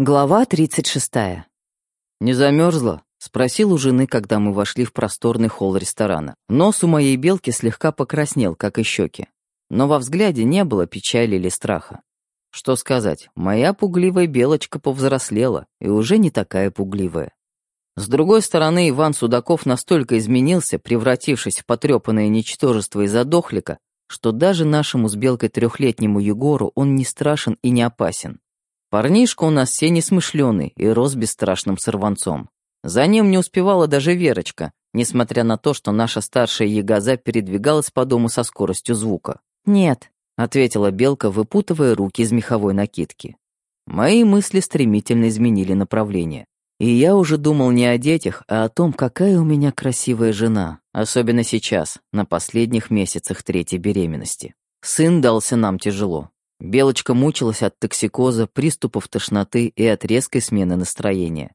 Глава 36. «Не замерзла?» — спросил у жены, когда мы вошли в просторный холл ресторана. Нос у моей белки слегка покраснел, как и щеки. Но во взгляде не было печали или страха. Что сказать, моя пугливая белочка повзрослела и уже не такая пугливая. С другой стороны, Иван Судаков настолько изменился, превратившись в потрепанное ничтожество из задохлика, что даже нашему с белкой трехлетнему Егору он не страшен и не опасен. Парнишка у нас все несмышленый и рос бесстрашным сорванцом. За ним не успевала даже Верочка, несмотря на то, что наша старшая ягоза передвигалась по дому со скоростью звука. «Нет», — ответила Белка, выпутывая руки из меховой накидки. Мои мысли стремительно изменили направление. И я уже думал не о детях, а о том, какая у меня красивая жена, особенно сейчас, на последних месяцах третьей беременности. Сын дался нам тяжело. Белочка мучилась от токсикоза, приступов тошноты и от резкой смены настроения.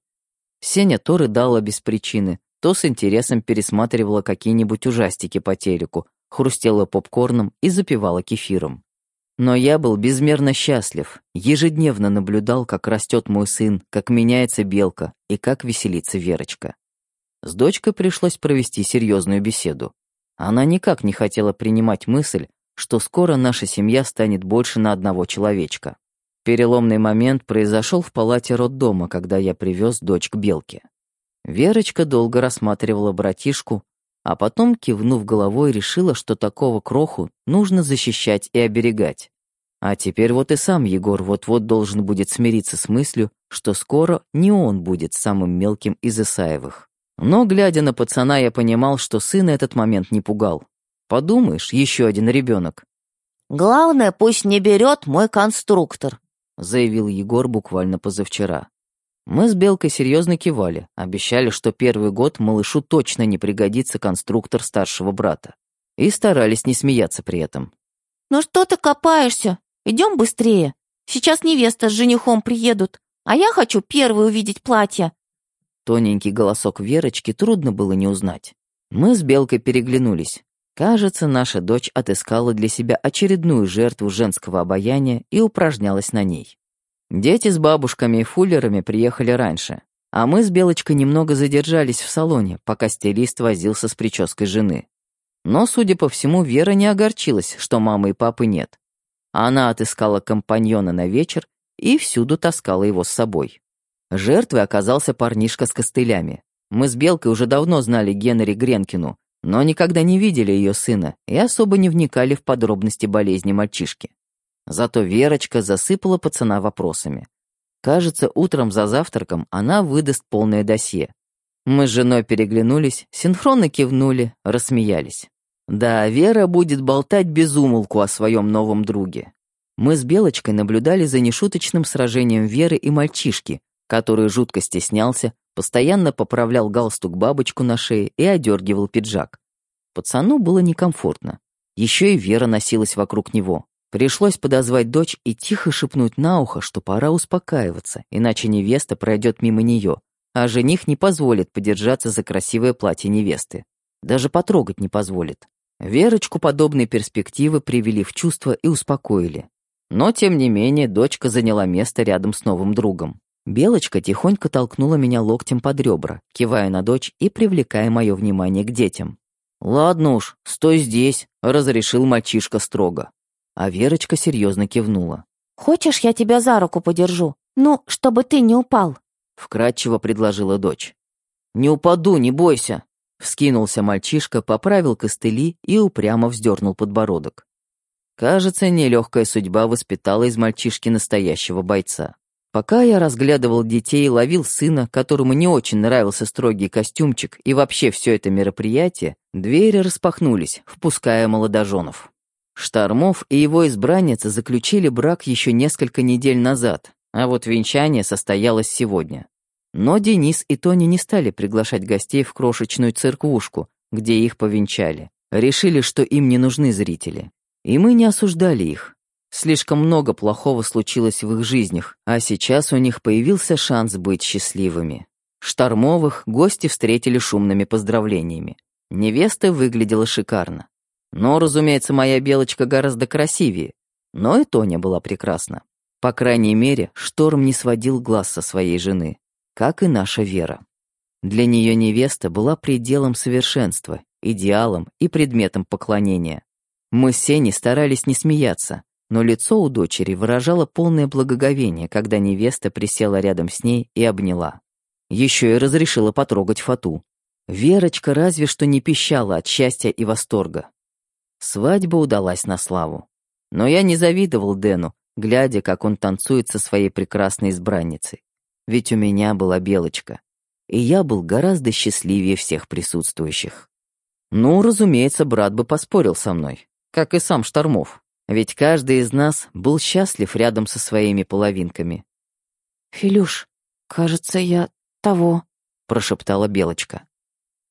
Сеня то рыдала без причины, то с интересом пересматривала какие-нибудь ужастики по телеку, хрустела попкорном и запивала кефиром. Но я был безмерно счастлив, ежедневно наблюдал, как растет мой сын, как меняется белка и как веселится Верочка. С дочкой пришлось провести серьезную беседу. Она никак не хотела принимать мысль, что скоро наша семья станет больше на одного человечка. Переломный момент произошел в палате роддома, когда я привез дочь к Белке. Верочка долго рассматривала братишку, а потом, кивнув головой, решила, что такого кроху нужно защищать и оберегать. А теперь вот и сам Егор вот-вот должен будет смириться с мыслью, что скоро не он будет самым мелким из Исаевых. Но, глядя на пацана, я понимал, что сына этот момент не пугал. Подумаешь, еще один ребенок. «Главное, пусть не берет мой конструктор», заявил Егор буквально позавчера. Мы с Белкой серьезно кивали, обещали, что первый год малышу точно не пригодится конструктор старшего брата. И старались не смеяться при этом. «Ну что ты копаешься? Идем быстрее. Сейчас невеста с женихом приедут, а я хочу первый увидеть платье». Тоненький голосок Верочки трудно было не узнать. Мы с Белкой переглянулись. Кажется, наша дочь отыскала для себя очередную жертву женского обаяния и упражнялась на ней. Дети с бабушками и фуллерами приехали раньше, а мы с Белочкой немного задержались в салоне, пока стилист возился с прической жены. Но, судя по всему, Вера не огорчилась, что мамы и папы нет. Она отыскала компаньона на вечер и всюду таскала его с собой. Жертвой оказался парнишка с костылями. Мы с Белкой уже давно знали Генри Гренкину, но никогда не видели ее сына и особо не вникали в подробности болезни мальчишки. Зато Верочка засыпала пацана вопросами. Кажется, утром за завтраком она выдаст полное досье. Мы с женой переглянулись, синхронно кивнули, рассмеялись. Да, Вера будет болтать без умолку о своем новом друге. Мы с Белочкой наблюдали за нешуточным сражением Веры и мальчишки, который жутко стеснялся, постоянно поправлял галстук бабочку на шее и одергивал пиджак. Пацану было некомфортно. Еще и Вера носилась вокруг него. Пришлось подозвать дочь и тихо шепнуть на ухо, что пора успокаиваться, иначе невеста пройдет мимо нее, а жених не позволит подержаться за красивое платье невесты. Даже потрогать не позволит. Верочку подобные перспективы привели в чувство и успокоили. Но, тем не менее, дочка заняла место рядом с новым другом. Белочка тихонько толкнула меня локтем под ребра, кивая на дочь и привлекая мое внимание к детям. «Ладно уж, стой здесь», — разрешил мальчишка строго. А Верочка серьезно кивнула. «Хочешь, я тебя за руку подержу? Ну, чтобы ты не упал?» — вкратчиво предложила дочь. «Не упаду, не бойся!» — вскинулся мальчишка, поправил костыли и упрямо вздернул подбородок. Кажется, нелегкая судьба воспитала из мальчишки настоящего бойца. Пока я разглядывал детей и ловил сына, которому не очень нравился строгий костюмчик и вообще все это мероприятие, двери распахнулись, впуская молодоженов. Штормов и его избранница заключили брак еще несколько недель назад, а вот венчание состоялось сегодня. Но Денис и Тони не стали приглашать гостей в крошечную церквушку, где их повенчали. Решили, что им не нужны зрители. И мы не осуждали их. Слишком много плохого случилось в их жизнях, а сейчас у них появился шанс быть счастливыми. Штормовых гости встретили шумными поздравлениями. Невеста выглядела шикарно. Но, разумеется, моя белочка гораздо красивее. Но и Тоня была прекрасна. По крайней мере, Шторм не сводил глаз со своей жены, как и наша Вера. Для нее невеста была пределом совершенства, идеалом и предметом поклонения. Мы с Сеней старались не смеяться, но лицо у дочери выражало полное благоговение, когда невеста присела рядом с ней и обняла. Еще и разрешила потрогать фату. Верочка разве что не пищала от счастья и восторга. Свадьба удалась на славу. Но я не завидовал Дэну, глядя, как он танцует со своей прекрасной избранницей. Ведь у меня была белочка и я был гораздо счастливее всех присутствующих. Ну, разумеется, брат бы поспорил со мной, как и сам Штормов, ведь каждый из нас был счастлив рядом со своими половинками. «Филюш, кажется, я того», — прошептала Белочка.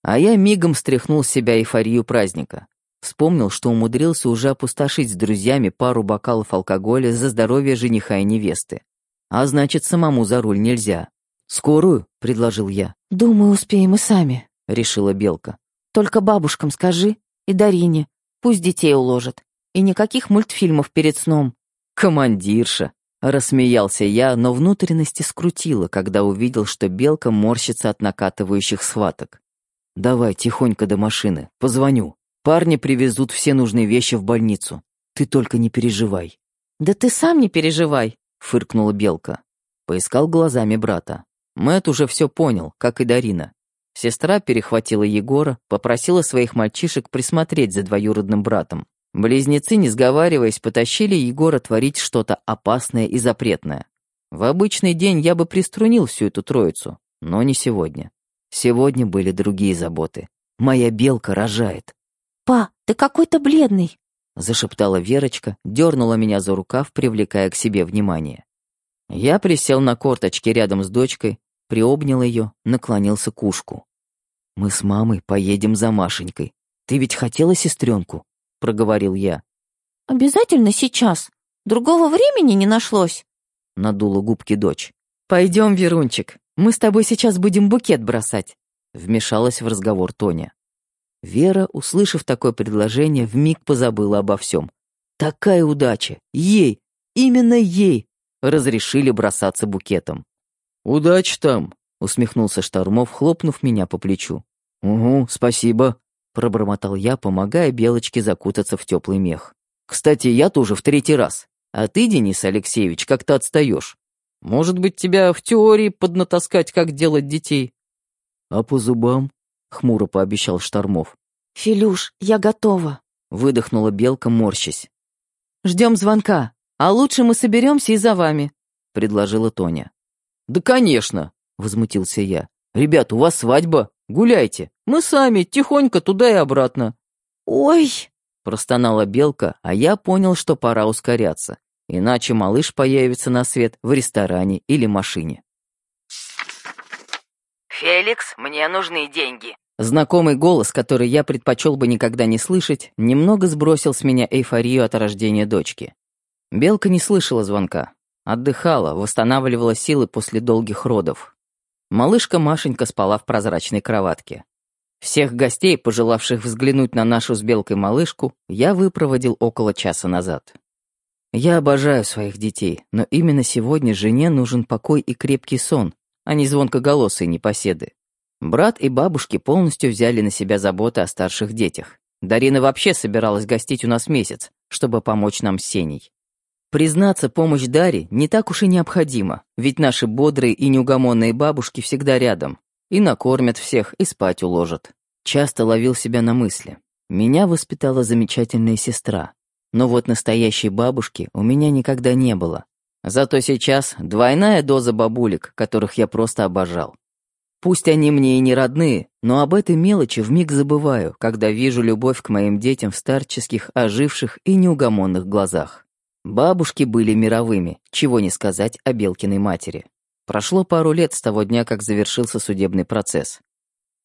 А я мигом стряхнул с себя эйфорию праздника. Вспомнил, что умудрился уже опустошить с друзьями пару бокалов алкоголя за здоровье жениха и невесты. А значит, самому за руль нельзя. «Скорую?» — предложил я. «Думаю, успеем и сами», — решила Белка. «Только бабушкам скажи и Дарине. Пусть детей уложат. И никаких мультфильмов перед сном». «Командирша!» — рассмеялся я, но внутренности скрутило, когда увидел, что Белка морщится от накатывающих схваток. «Давай тихонько до машины, позвоню. Парни привезут все нужные вещи в больницу. Ты только не переживай». «Да ты сам не переживай», — фыркнула Белка. Поискал глазами брата. Мэт уже все понял, как и Дарина. Сестра перехватила Егора, попросила своих мальчишек присмотреть за двоюродным братом. Близнецы, не сговариваясь, потащили Егора творить что-то опасное и запретное. В обычный день я бы приструнил всю эту троицу, но не сегодня. Сегодня были другие заботы. Моя белка рожает. «Па, ты какой-то бледный», — зашептала Верочка, дернула меня за рукав, привлекая к себе внимание. Я присел на корточки рядом с дочкой, приобнял ее, наклонился к ушку. «Мы с мамой поедем за Машенькой. Ты ведь хотела сестренку?» — проговорил я. «Обязательно сейчас. Другого времени не нашлось?» — надула губки дочь. «Пойдем, Верунчик, мы с тобой сейчас будем букет бросать», — вмешалась в разговор Тоня. Вера, услышав такое предложение, вмиг позабыла обо всем. Такая удача! Ей! Именно ей! разрешили бросаться букетом. «Удачи там!» — усмехнулся Штормов, хлопнув меня по плечу. «Угу, спасибо», — пробормотал я, помогая Белочке закутаться в теплый мех. «Кстати, я тоже в третий раз. А ты, Денис Алексеевич, как-то отстаешь. Может быть, тебя в теории поднатаскать, как делать детей?» «А по зубам?» — хмуро пообещал Штормов. «Филюш, я готова», — выдохнула Белка, морщась. «Ждем звонка», «А лучше мы соберемся и за вами», — предложила Тоня. «Да, конечно», — возмутился я. «Ребят, у вас свадьба, гуляйте. Мы сами, тихонько туда и обратно». «Ой!» — простонала Белка, а я понял, что пора ускоряться, иначе малыш появится на свет в ресторане или машине. «Феликс, мне нужны деньги». Знакомый голос, который я предпочел бы никогда не слышать, немного сбросил с меня эйфорию от рождения дочки. Белка не слышала звонка. Отдыхала, восстанавливала силы после долгих родов. Малышка Машенька спала в прозрачной кроватке. Всех гостей, пожелавших взглянуть на нашу с Белкой малышку, я выпроводил около часа назад. Я обожаю своих детей, но именно сегодня жене нужен покой и крепкий сон, а не звонкоголосые непоседы. Брат и бабушки полностью взяли на себя заботы о старших детях. Дарина вообще собиралась гостить у нас месяц, чтобы помочь нам с Сеней. Признаться, помощь Даре не так уж и необходима, ведь наши бодрые и неугомонные бабушки всегда рядом. И накормят всех, и спать уложат. Часто ловил себя на мысли. Меня воспитала замечательная сестра. Но вот настоящей бабушки у меня никогда не было. Зато сейчас двойная доза бабулек, которых я просто обожал. Пусть они мне и не родные, но об этой мелочи вмиг забываю, когда вижу любовь к моим детям в старческих, оживших и неугомонных глазах. Бабушки были мировыми, чего не сказать о Белкиной матери. Прошло пару лет с того дня, как завершился судебный процесс.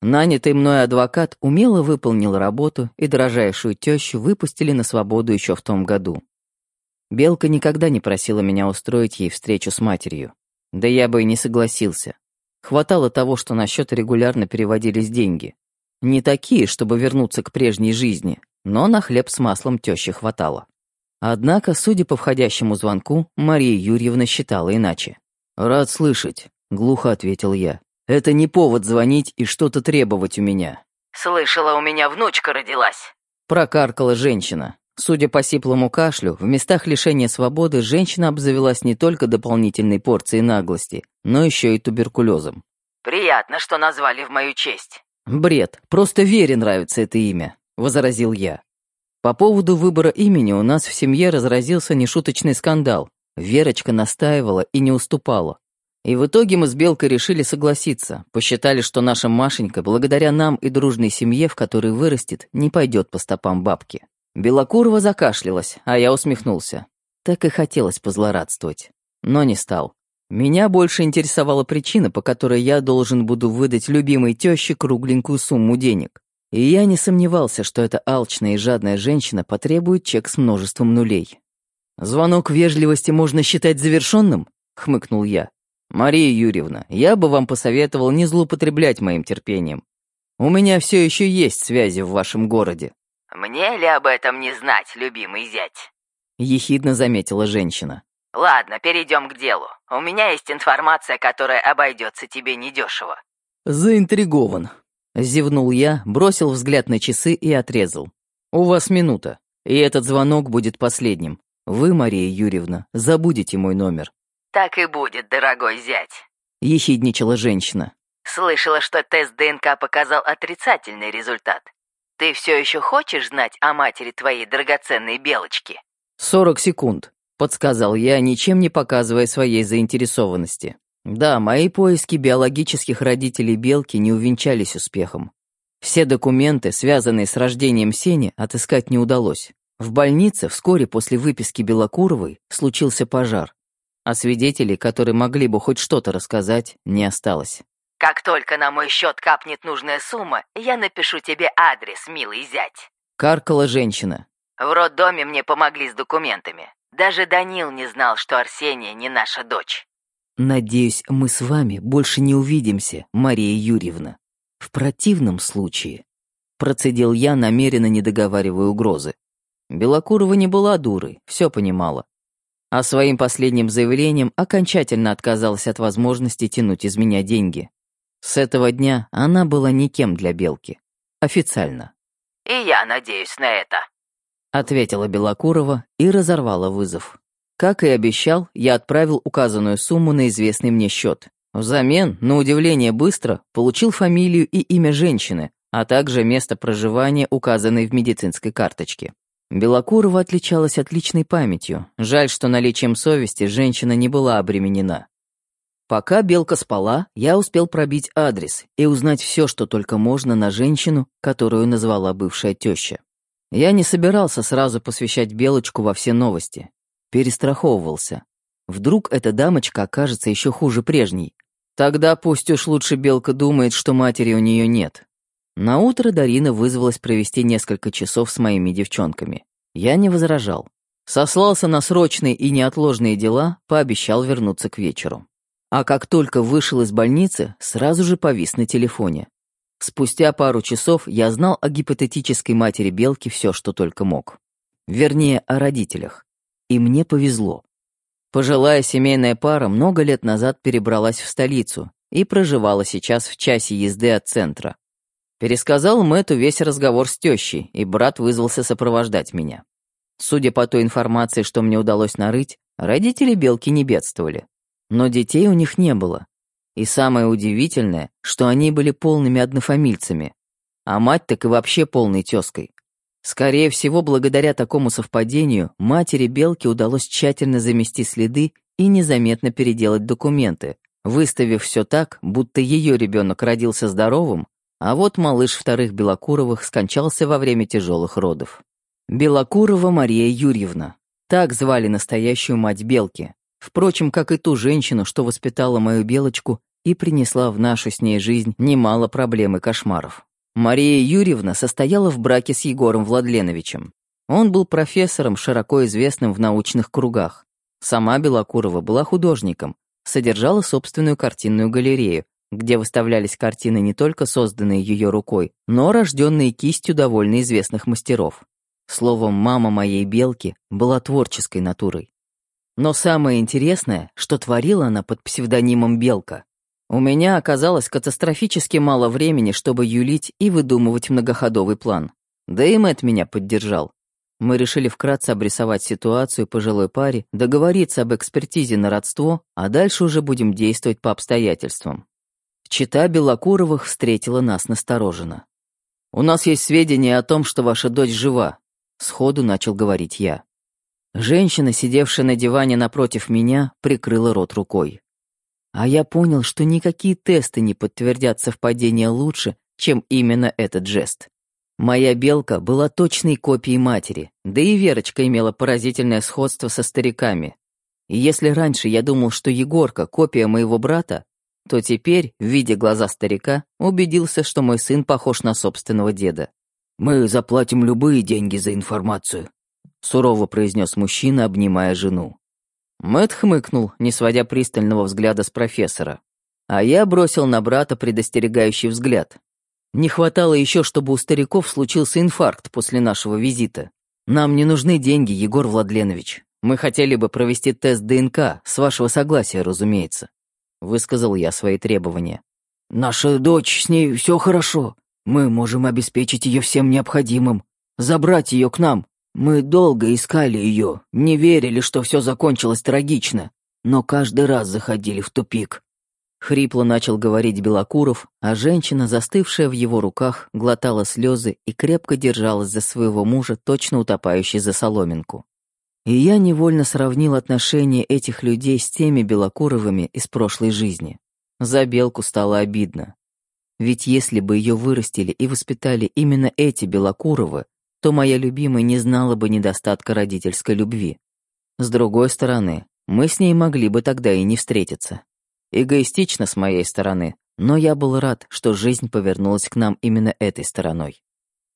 Нанятый мной адвокат умело выполнил работу, и дрожайшую тещу выпустили на свободу еще в том году. Белка никогда не просила меня устроить ей встречу с матерью. Да я бы и не согласился. Хватало того, что на счет регулярно переводились деньги. Не такие, чтобы вернуться к прежней жизни, но на хлеб с маслом тещи хватало. Однако, судя по входящему звонку, Мария Юрьевна считала иначе. «Рад слышать», — глухо ответил я. «Это не повод звонить и что-то требовать у меня». «Слышала, у меня внучка родилась». Прокаркала женщина. Судя по сиплому кашлю, в местах лишения свободы женщина обзавелась не только дополнительной порцией наглости, но еще и туберкулезом. «Приятно, что назвали в мою честь». «Бред, просто Вере нравится это имя», — возразил я. По поводу выбора имени у нас в семье разразился нешуточный скандал. Верочка настаивала и не уступала. И в итоге мы с Белкой решили согласиться, посчитали, что наша Машенька, благодаря нам и дружной семье, в которой вырастет, не пойдет по стопам бабки. Белокурова закашлялась, а я усмехнулся. Так и хотелось позлорадствовать, но не стал. Меня больше интересовала причина, по которой я должен буду выдать любимой тёще кругленькую сумму денег. И я не сомневался, что эта алчная и жадная женщина потребует чек с множеством нулей. «Звонок вежливости можно считать завершенным?» — хмыкнул я. «Мария Юрьевна, я бы вам посоветовал не злоупотреблять моим терпением. У меня все еще есть связи в вашем городе». «Мне ли об этом не знать, любимый зять?» — ехидно заметила женщина. «Ладно, перейдем к делу. У меня есть информация, которая обойдется тебе недешево». «Заинтригован», — зевнул я, бросил взгляд на часы и отрезал. «У вас минута, и этот звонок будет последним. Вы, Мария Юрьевна, забудете мой номер. «Так и будет, дорогой зять», — ехидничала женщина. «Слышала, что тест ДНК показал отрицательный результат. Ты все еще хочешь знать о матери твоей драгоценной белочки?» «Сорок секунд», — подсказал я, ничем не показывая своей заинтересованности. Да, мои поиски биологических родителей белки не увенчались успехом. Все документы, связанные с рождением Сени, отыскать не удалось. В больнице вскоре после выписки Белокуровой случился пожар а свидетелей, которые могли бы хоть что-то рассказать, не осталось. «Как только на мой счет капнет нужная сумма, я напишу тебе адрес, милый зять». Каркала женщина. «В роддоме мне помогли с документами. Даже Данил не знал, что Арсения не наша дочь». «Надеюсь, мы с вами больше не увидимся, Мария Юрьевна. В противном случае...» Процедил я, намеренно не договаривая угрозы. Белокурова не была дурой, все понимала а своим последним заявлением окончательно отказалась от возможности тянуть из меня деньги. С этого дня она была никем для Белки. Официально. «И я надеюсь на это», — ответила Белокурова и разорвала вызов. Как и обещал, я отправил указанную сумму на известный мне счет. Взамен, на удивление быстро, получил фамилию и имя женщины, а также место проживания, указанное в медицинской карточке. Белокурова отличалась отличной памятью. Жаль, что наличием совести женщина не была обременена. Пока Белка спала, я успел пробить адрес и узнать все, что только можно на женщину, которую назвала бывшая теща. Я не собирался сразу посвящать Белочку во все новости. Перестраховывался. Вдруг эта дамочка окажется еще хуже прежней. Тогда пусть уж лучше Белка думает, что матери у нее нет. На утро Дарина вызвалась провести несколько часов с моими девчонками. Я не возражал. Сослался на срочные и неотложные дела, пообещал вернуться к вечеру. А как только вышел из больницы, сразу же повис на телефоне. Спустя пару часов я знал о гипотетической матери Белки все, что только мог. Вернее, о родителях. И мне повезло. Пожилая семейная пара много лет назад перебралась в столицу и проживала сейчас в часе езды от центра. Пересказал Мэтту весь разговор с тещей, и брат вызвался сопровождать меня. Судя по той информации, что мне удалось нарыть, родители Белки не бедствовали. Но детей у них не было. И самое удивительное, что они были полными однофамильцами, а мать так и вообще полной тёской. Скорее всего, благодаря такому совпадению, матери Белки удалось тщательно замести следы и незаметно переделать документы, выставив все так, будто ее ребенок родился здоровым, а вот малыш вторых Белокуровых скончался во время тяжелых родов. Белокурова Мария Юрьевна. Так звали настоящую мать Белки. Впрочем, как и ту женщину, что воспитала мою Белочку и принесла в нашу с ней жизнь немало проблем и кошмаров. Мария Юрьевна состояла в браке с Егором Владленовичем. Он был профессором, широко известным в научных кругах. Сама Белокурова была художником, содержала собственную картинную галерею, где выставлялись картины не только созданные ее рукой, но рожденные кистью довольно известных мастеров. Словом, мама моей белки была творческой натурой. Но самое интересное, что творила она под псевдонимом Белка. У меня оказалось катастрофически мало времени, чтобы юлить и выдумывать многоходовый план. Да и Мэтт меня поддержал. Мы решили вкратце обрисовать ситуацию пожилой паре, договориться об экспертизе на родство, а дальше уже будем действовать по обстоятельствам. Чита Белокуровых встретила нас настороженно. «У нас есть сведения о том, что ваша дочь жива», — сходу начал говорить я. Женщина, сидевшая на диване напротив меня, прикрыла рот рукой. А я понял, что никакие тесты не подтвердят совпадение лучше, чем именно этот жест. Моя белка была точной копией матери, да и Верочка имела поразительное сходство со стариками. И если раньше я думал, что Егорка — копия моего брата, то теперь, видя глаза старика, убедился, что мой сын похож на собственного деда. «Мы заплатим любые деньги за информацию», — сурово произнес мужчина, обнимая жену. Мэт хмыкнул, не сводя пристального взгляда с профессора. А я бросил на брата предостерегающий взгляд, не хватало еще, чтобы у стариков случился инфаркт после нашего визита. Нам не нужны деньги, Егор Владленович. Мы хотели бы провести тест ДНК, с вашего согласия, разумеется. Высказал я свои требования. Наша дочь, с ней все хорошо. Мы можем обеспечить ее всем необходимым. Забрать ее к нам. Мы долго искали ее, не верили, что все закончилось трагично, но каждый раз заходили в тупик. Хрипло начал говорить Белокуров, а женщина, застывшая в его руках, глотала слезы и крепко держалась за своего мужа, точно утопающий за соломинку. И я невольно сравнил отношения этих людей с теми Белокуровыми из прошлой жизни. За Белку стало обидно. Ведь если бы ее вырастили и воспитали именно эти Белокуровы, то моя любимая не знала бы недостатка родительской любви. С другой стороны, мы с ней могли бы тогда и не встретиться. Эгоистично с моей стороны, но я был рад, что жизнь повернулась к нам именно этой стороной.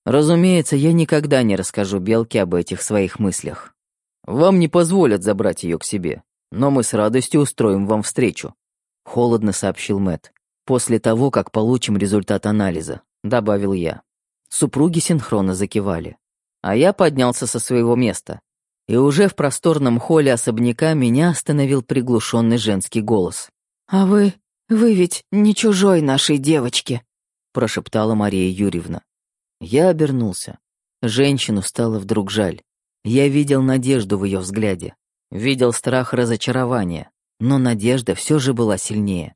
Разумеется, я никогда не расскажу Белке об этих своих мыслях. Вам не позволят забрать ее к себе, но мы с радостью устроим вам встречу, холодно сообщил Мэт. После того, как получим результат анализа, добавил я. Супруги синхронно закивали. А я поднялся со своего места. И уже в просторном холле особняка меня остановил приглушенный женский голос. «А вы... вы ведь не чужой нашей девочке», — прошептала Мария Юрьевна. Я обернулся. Женщину стало вдруг жаль. Я видел надежду в ее взгляде, видел страх разочарования, но надежда все же была сильнее.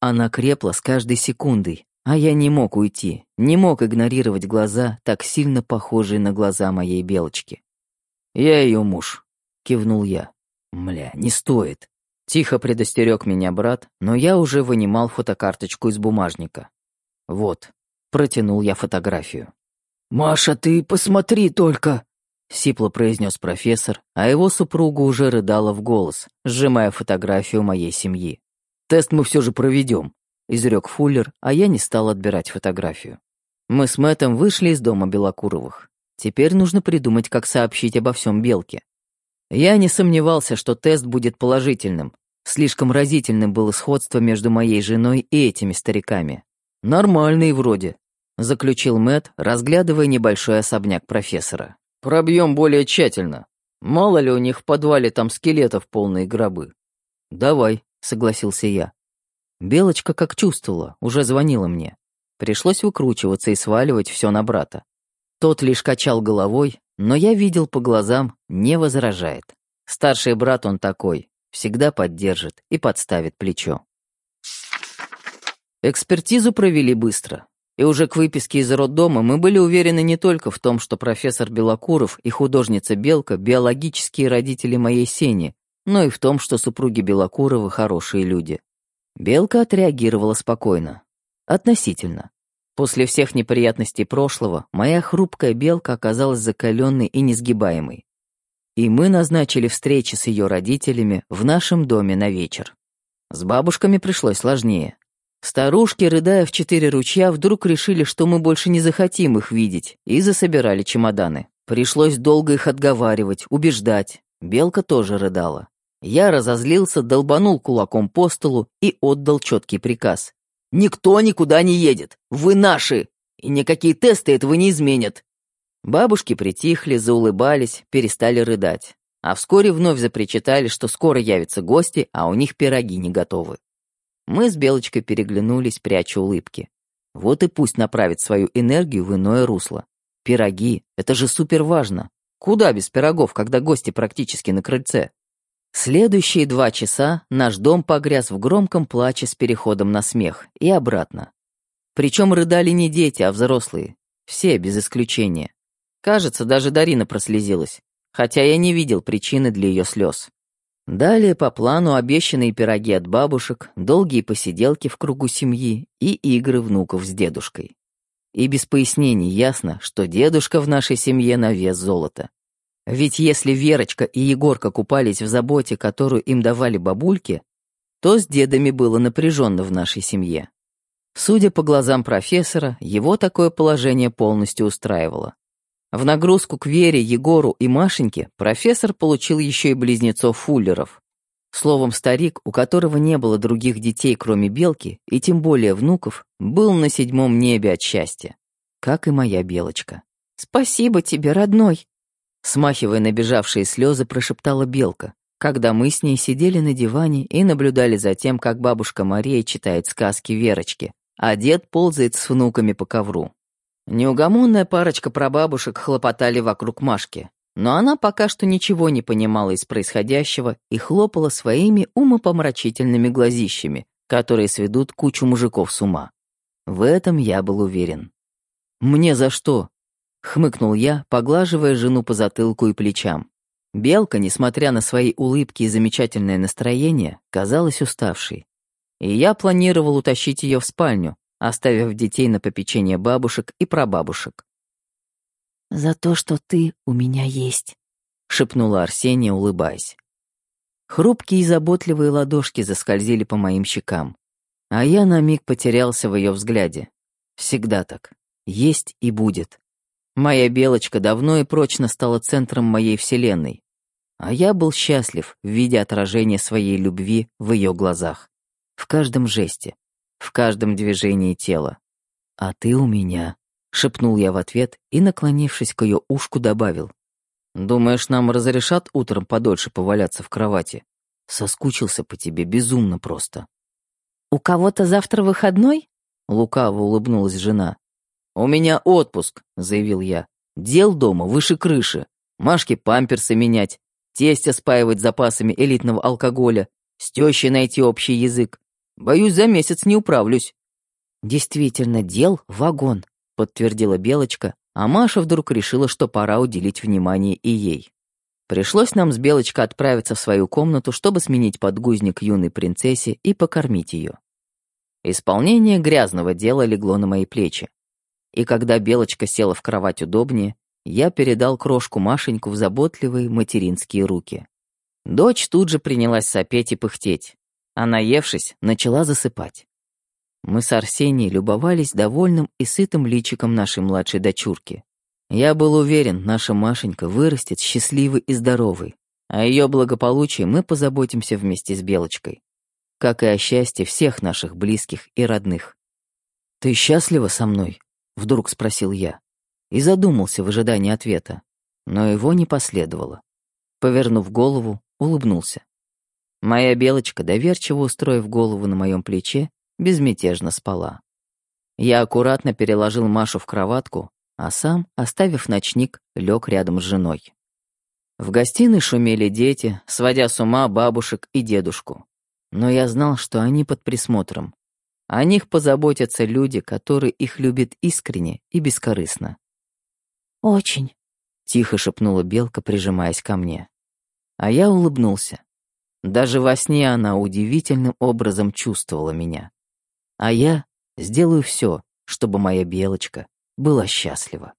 Она крепла с каждой секундой, а я не мог уйти, не мог игнорировать глаза, так сильно похожие на глаза моей белочки. «Я ее муж», — кивнул я. «Мля, не стоит. Тихо предостерег меня брат, но я уже вынимал фотокарточку из бумажника. Вот, протянул я фотографию. «Маша, ты посмотри только!» — сипло произнес профессор, а его супруга уже рыдала в голос, сжимая фотографию моей семьи. «Тест мы все же проведем», — изрек Фуллер, а я не стал отбирать фотографию. Мы с Мэттом вышли из дома Белокуровых. Теперь нужно придумать, как сообщить обо всем Белке. Я не сомневался, что тест будет положительным. Слишком разительным было сходство между моей женой и этими стариками. Нормальные вроде, заключил Мэт, разглядывая небольшой особняк профессора. Пробьем более тщательно. Мало ли у них в подвале там скелетов полные гробы. Давай, согласился я. Белочка как чувствовала, уже звонила мне. Пришлось выкручиваться и сваливать все на брата. Тот лишь качал головой, но я видел по глазам, не возражает. Старший брат он такой, всегда поддержит и подставит плечо. Экспертизу провели быстро. И уже к выписке из роддома мы были уверены не только в том, что профессор Белокуров и художница Белка – биологические родители моей Сени, но и в том, что супруги Белокуровы – хорошие люди. Белка отреагировала спокойно. Относительно. После всех неприятностей прошлого моя хрупкая белка оказалась закаленной и несгибаемой. И мы назначили встречи с ее родителями в нашем доме на вечер. С бабушками пришлось сложнее. Старушки, рыдая в четыре ручья, вдруг решили, что мы больше не захотим их видеть, и засобирали чемоданы. Пришлось долго их отговаривать, убеждать. Белка тоже рыдала. Я разозлился, долбанул кулаком по столу и отдал четкий приказ. Никто никуда не едет. Вы наши. И никакие тесты этого не изменят. Бабушки притихли, заулыбались, перестали рыдать. А вскоре вновь запричитали, что скоро явятся гости, а у них пироги не готовы. Мы с Белочкой переглянулись, пряча улыбки. Вот и пусть направит свою энергию в иное русло. Пироги — это же супер важно. Куда без пирогов, когда гости практически на крыльце? Следующие два часа наш дом погряз в громком плаче с переходом на смех и обратно. Причем рыдали не дети, а взрослые. Все, без исключения. Кажется, даже Дарина прослезилась, хотя я не видел причины для ее слез. Далее по плану обещанные пироги от бабушек, долгие посиделки в кругу семьи и игры внуков с дедушкой. И без пояснений ясно, что дедушка в нашей семье на вес золота. Ведь если Верочка и Егорка купались в заботе, которую им давали бабульки, то с дедами было напряженно в нашей семье. Судя по глазам профессора, его такое положение полностью устраивало. В нагрузку к Вере, Егору и Машеньке профессор получил еще и близнецов Фуллеров. Словом, старик, у которого не было других детей, кроме Белки, и тем более внуков, был на седьмом небе от счастья. Как и моя Белочка. «Спасибо тебе, родной!» Смахивая набежавшие слезы, прошептала Белка, когда мы с ней сидели на диване и наблюдали за тем, как бабушка Мария читает сказки Верочки, а дед ползает с внуками по ковру. Неугомонная парочка прабабушек хлопотали вокруг Машки, но она пока что ничего не понимала из происходящего и хлопала своими умопомрачительными глазищами, которые сведут кучу мужиков с ума. В этом я был уверен. «Мне за что?» — хмыкнул я, поглаживая жену по затылку и плечам. Белка, несмотря на свои улыбки и замечательное настроение, казалась уставшей. И я планировал утащить ее в спальню, оставив детей на попечение бабушек и прабабушек. «За то, что ты у меня есть», — шепнула Арсения, улыбаясь. Хрупкие и заботливые ладошки заскользили по моим щекам, а я на миг потерялся в ее взгляде. Всегда так. Есть и будет. Моя белочка давно и прочно стала центром моей вселенной, а я был счастлив, видя отражение своей любви в ее глазах, в каждом жесте, в каждом движении тела. «А ты у меня», — шепнул я в ответ и, наклонившись к ее ушку, добавил. «Думаешь, нам разрешат утром подольше поваляться в кровати? Соскучился по тебе безумно просто». «У кого-то завтра выходной?» — лукаво улыбнулась жена. «У меня отпуск», — заявил я. «Дел дома выше крыши. Машке памперсы менять, тестя спаивать запасами элитного алкоголя, с найти общий язык. Боюсь, за месяц не управлюсь». «Действительно, дел вагон», — подтвердила Белочка, а Маша вдруг решила, что пора уделить внимание и ей. Пришлось нам с Белочкой отправиться в свою комнату, чтобы сменить подгузник юной принцессе и покормить ее. Исполнение грязного дела легло на мои плечи. И когда Белочка села в кровать удобнее, я передал крошку Машеньку в заботливые материнские руки. Дочь тут же принялась сопеть и пыхтеть а наевшись, начала засыпать. Мы с Арсенией любовались довольным и сытым личиком нашей младшей дочурки. Я был уверен, наша Машенька вырастет счастливой и здоровой, а ее благополучие мы позаботимся вместе с Белочкой, как и о счастье всех наших близких и родных. «Ты счастлива со мной?» — вдруг спросил я. И задумался в ожидании ответа, но его не последовало. Повернув голову, улыбнулся. Моя белочка, доверчиво устроив голову на моем плече, безмятежно спала. Я аккуратно переложил Машу в кроватку, а сам, оставив ночник, лег рядом с женой. В гостиной шумели дети, сводя с ума бабушек и дедушку. Но я знал, что они под присмотром. О них позаботятся люди, которые их любят искренне и бескорыстно. «Очень», — тихо шепнула Белка, прижимаясь ко мне. А я улыбнулся. Даже во сне она удивительным образом чувствовала меня. А я сделаю все, чтобы моя белочка была счастлива.